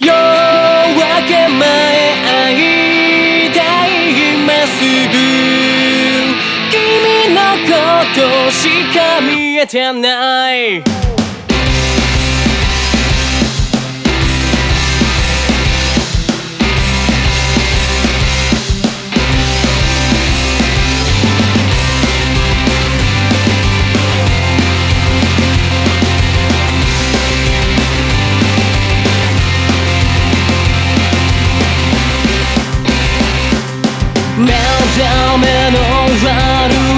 夜明け前会いたい今すぐ君のことしか見えてない雨のざる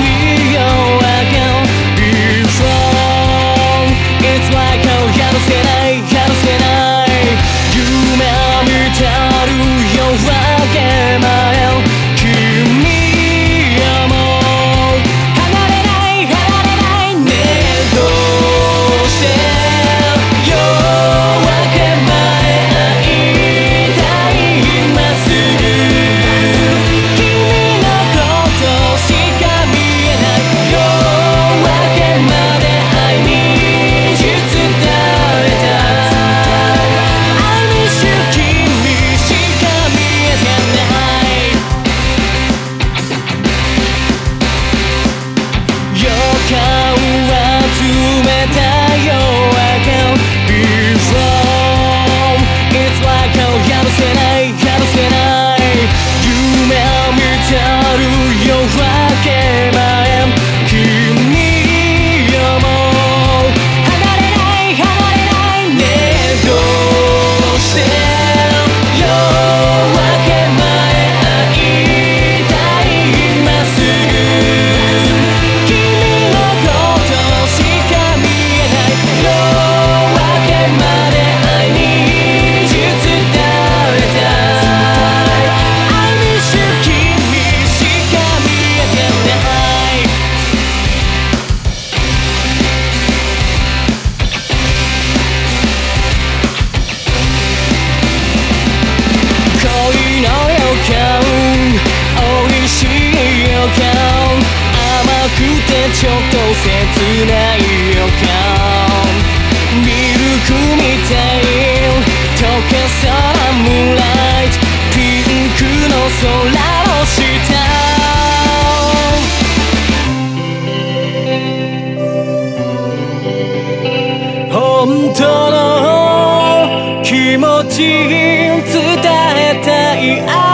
感甘くてちょっと切ない予感ミルクみたい溶けそうムーンライトピンクの空の下本当の気持ち伝えたい